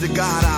to God I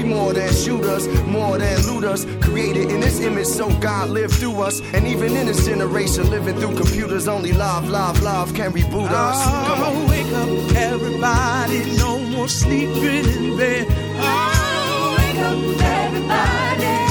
more than shooters, more than looters. Created in this image so God lived through us. And even in this generation, living through computers, only love, love, love can reboot us. Come on. wake up, everybody. No more sleeping in bed. Oh, wake up, everybody.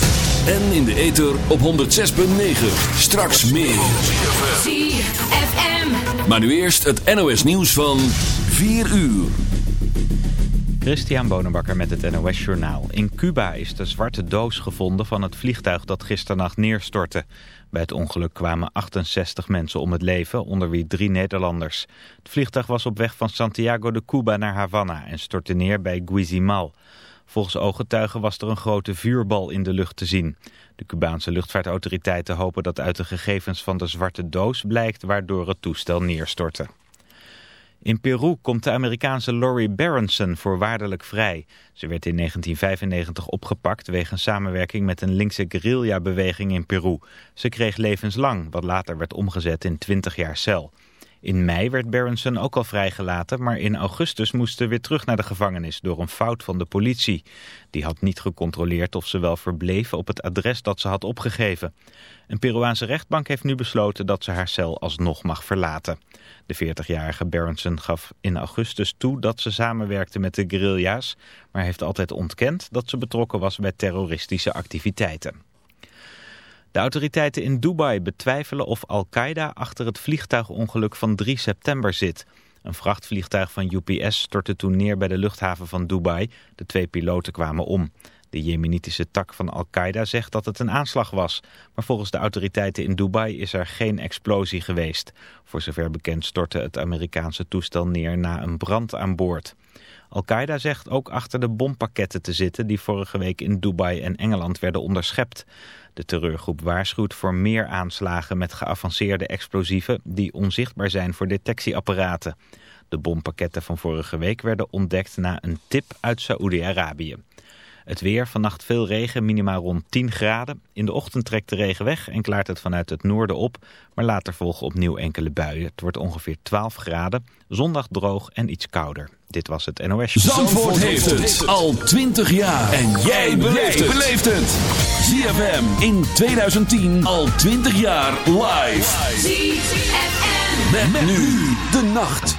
En in de ether op 106.9. Straks meer. ZFM. Maar nu eerst het NOS nieuws van 4 uur. Christian Bonenbakker met het NOS Journaal. In Cuba is de zwarte doos gevonden van het vliegtuig dat gisternacht neerstortte. Bij het ongeluk kwamen 68 mensen om het leven, onder wie drie Nederlanders. Het vliegtuig was op weg van Santiago de Cuba naar Havana en stortte neer bij Guizimal. Volgens ooggetuigen was er een grote vuurbal in de lucht te zien. De Cubaanse luchtvaartautoriteiten hopen dat uit de gegevens van de zwarte doos blijkt waardoor het toestel neerstortte. In Peru komt de Amerikaanse Lori Berenson voorwaardelijk vrij. Ze werd in 1995 opgepakt wegens samenwerking met een linkse guerrilla-beweging in Peru. Ze kreeg levenslang, wat later werd omgezet in 20 jaar cel. In mei werd Berenson ook al vrijgelaten, maar in augustus moest ze weer terug naar de gevangenis door een fout van de politie. Die had niet gecontroleerd of ze wel verbleef op het adres dat ze had opgegeven. Een Peruaanse rechtbank heeft nu besloten dat ze haar cel alsnog mag verlaten. De 40-jarige Berenson gaf in augustus toe dat ze samenwerkte met de guerrilla's, maar heeft altijd ontkend dat ze betrokken was bij terroristische activiteiten. De autoriteiten in Dubai betwijfelen of Al-Qaeda achter het vliegtuigongeluk van 3 september zit. Een vrachtvliegtuig van UPS stortte toen neer bij de luchthaven van Dubai. De twee piloten kwamen om. De jemenitische tak van Al-Qaeda zegt dat het een aanslag was. Maar volgens de autoriteiten in Dubai is er geen explosie geweest. Voor zover bekend stortte het Amerikaanse toestel neer na een brand aan boord. Al-Qaeda zegt ook achter de bompakketten te zitten die vorige week in Dubai en Engeland werden onderschept. De terreurgroep waarschuwt voor meer aanslagen met geavanceerde explosieven die onzichtbaar zijn voor detectieapparaten. De bompakketten van vorige week werden ontdekt na een tip uit Saoedi-Arabië. Het weer, vannacht veel regen, minimaal rond 10 graden. In de ochtend trekt de regen weg en klaart het vanuit het noorden op. Maar later volgen opnieuw enkele buien. Het wordt ongeveer 12 graden. Zondag droog en iets kouder. Dit was het NOS. Zandvoort, heeft het al 20 jaar. En jij beleeft het. ZFM in 2010 al 20 jaar live. ZFM. Met, nu de nacht.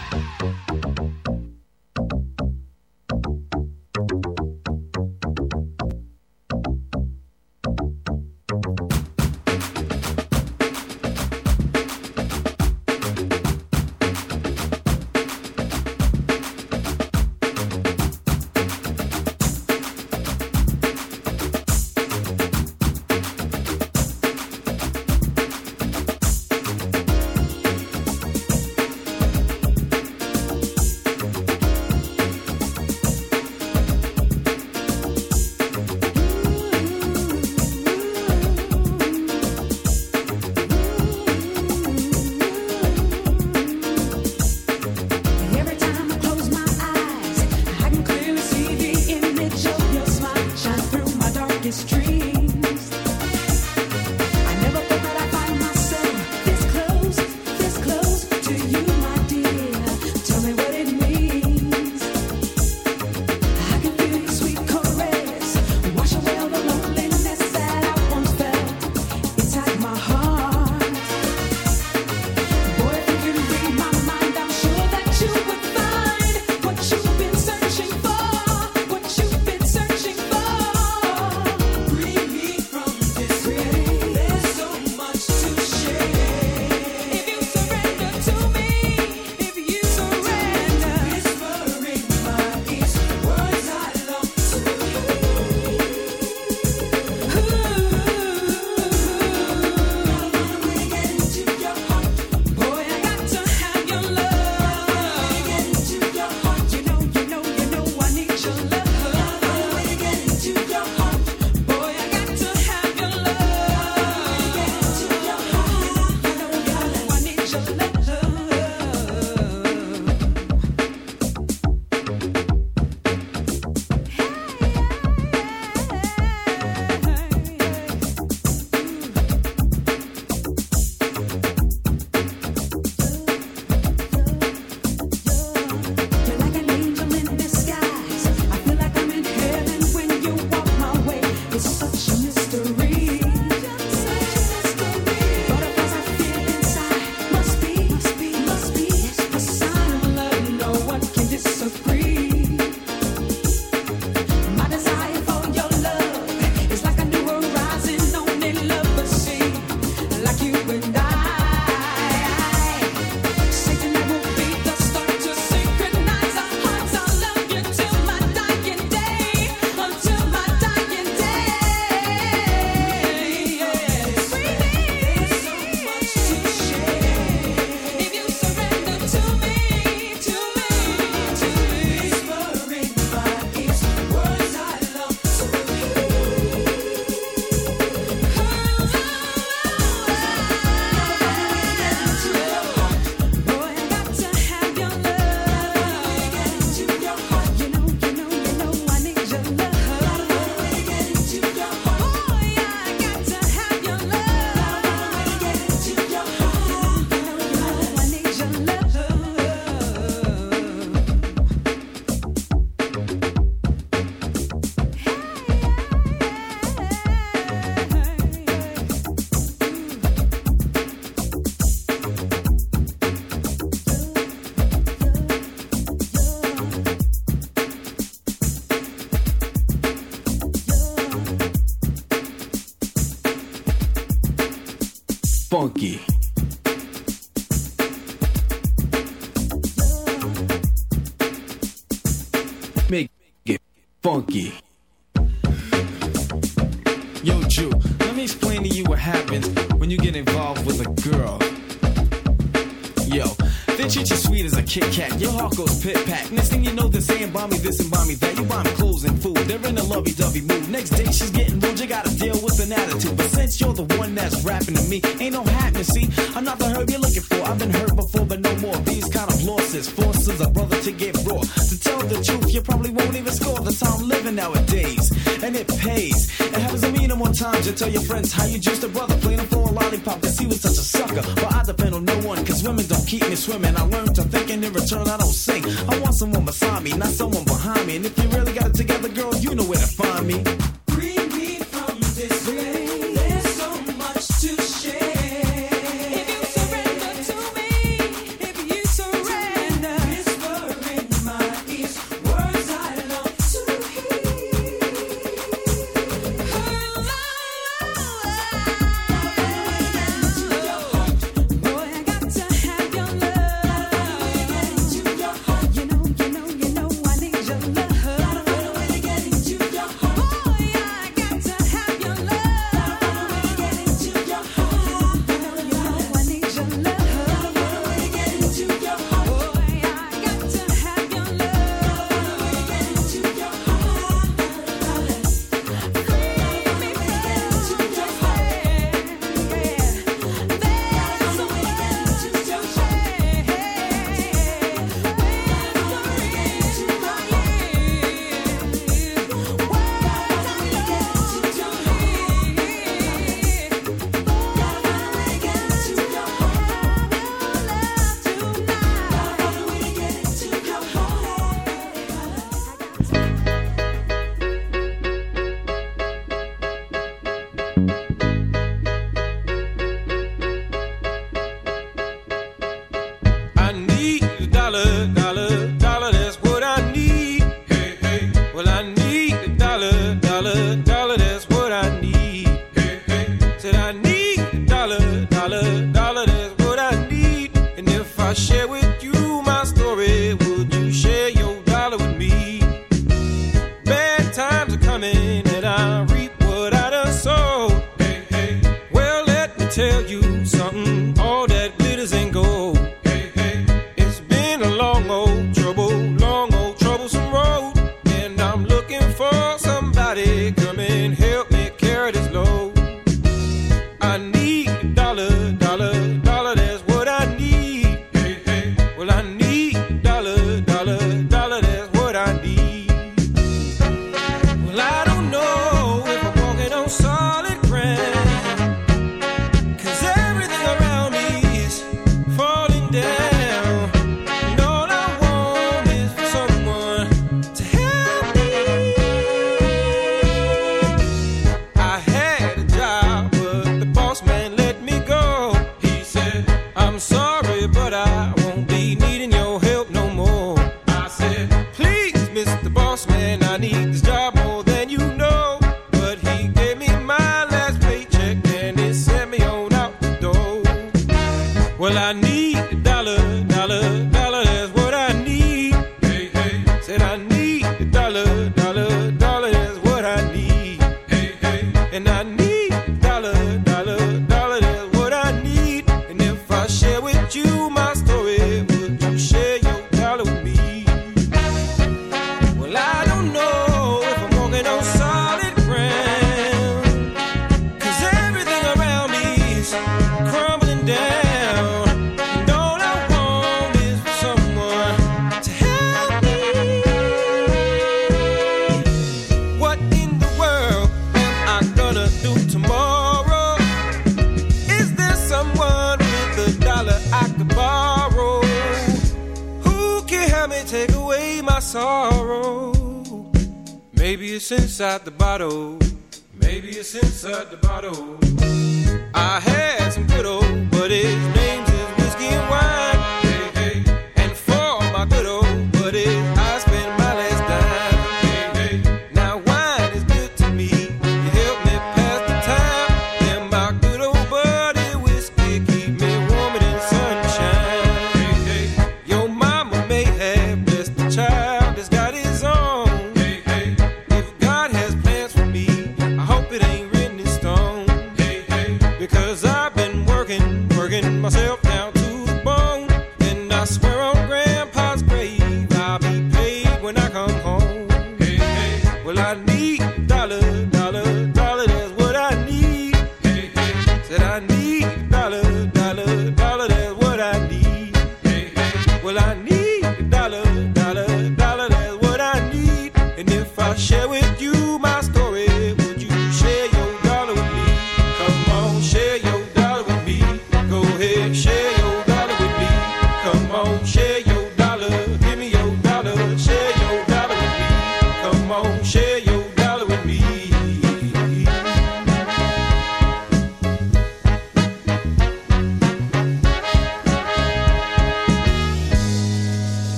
at the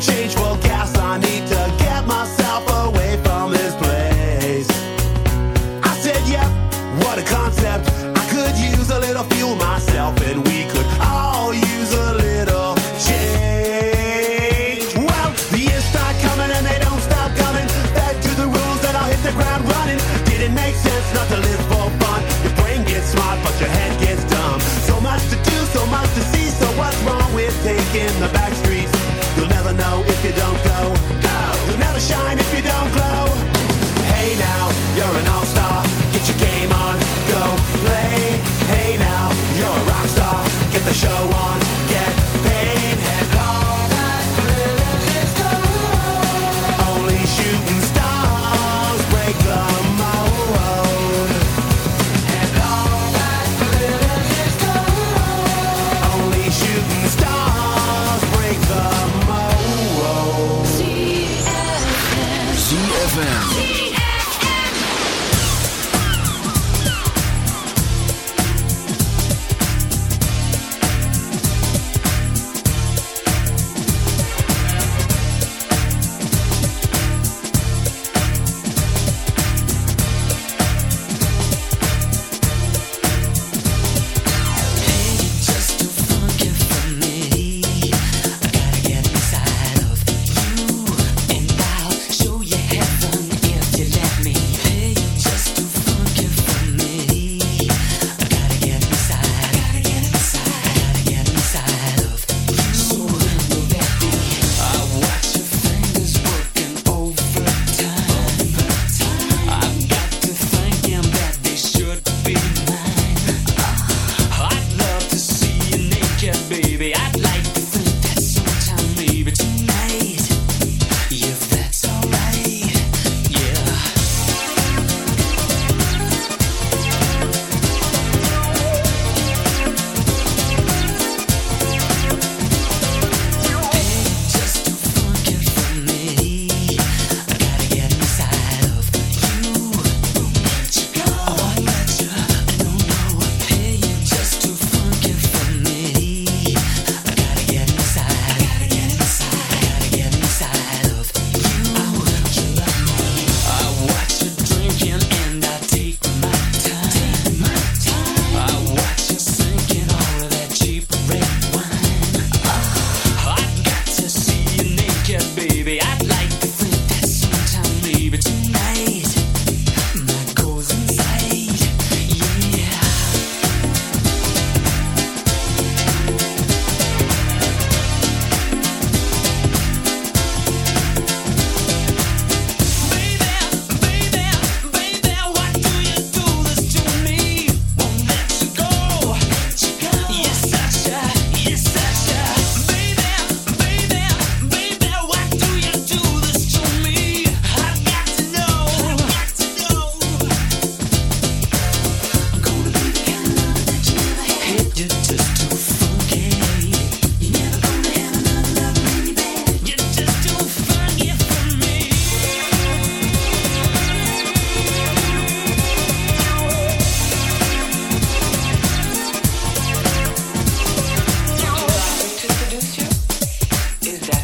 change for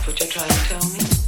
what you're trying to tell me?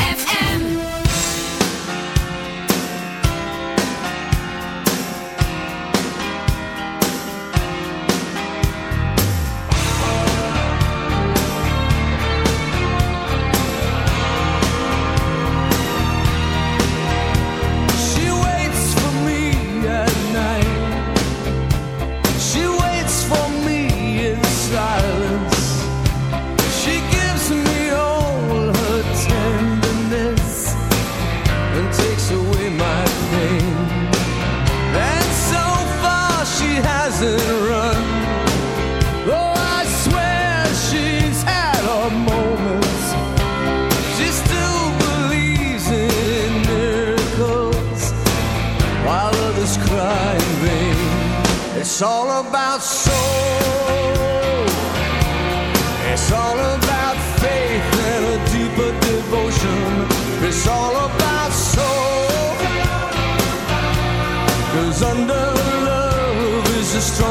strong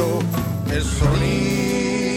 It's only. sonido.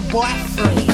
boyfriend.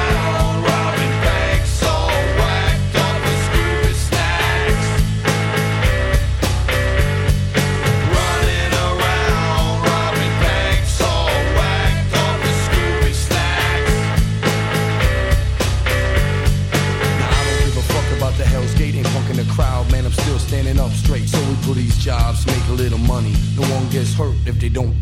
if they don't.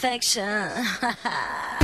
Perfection.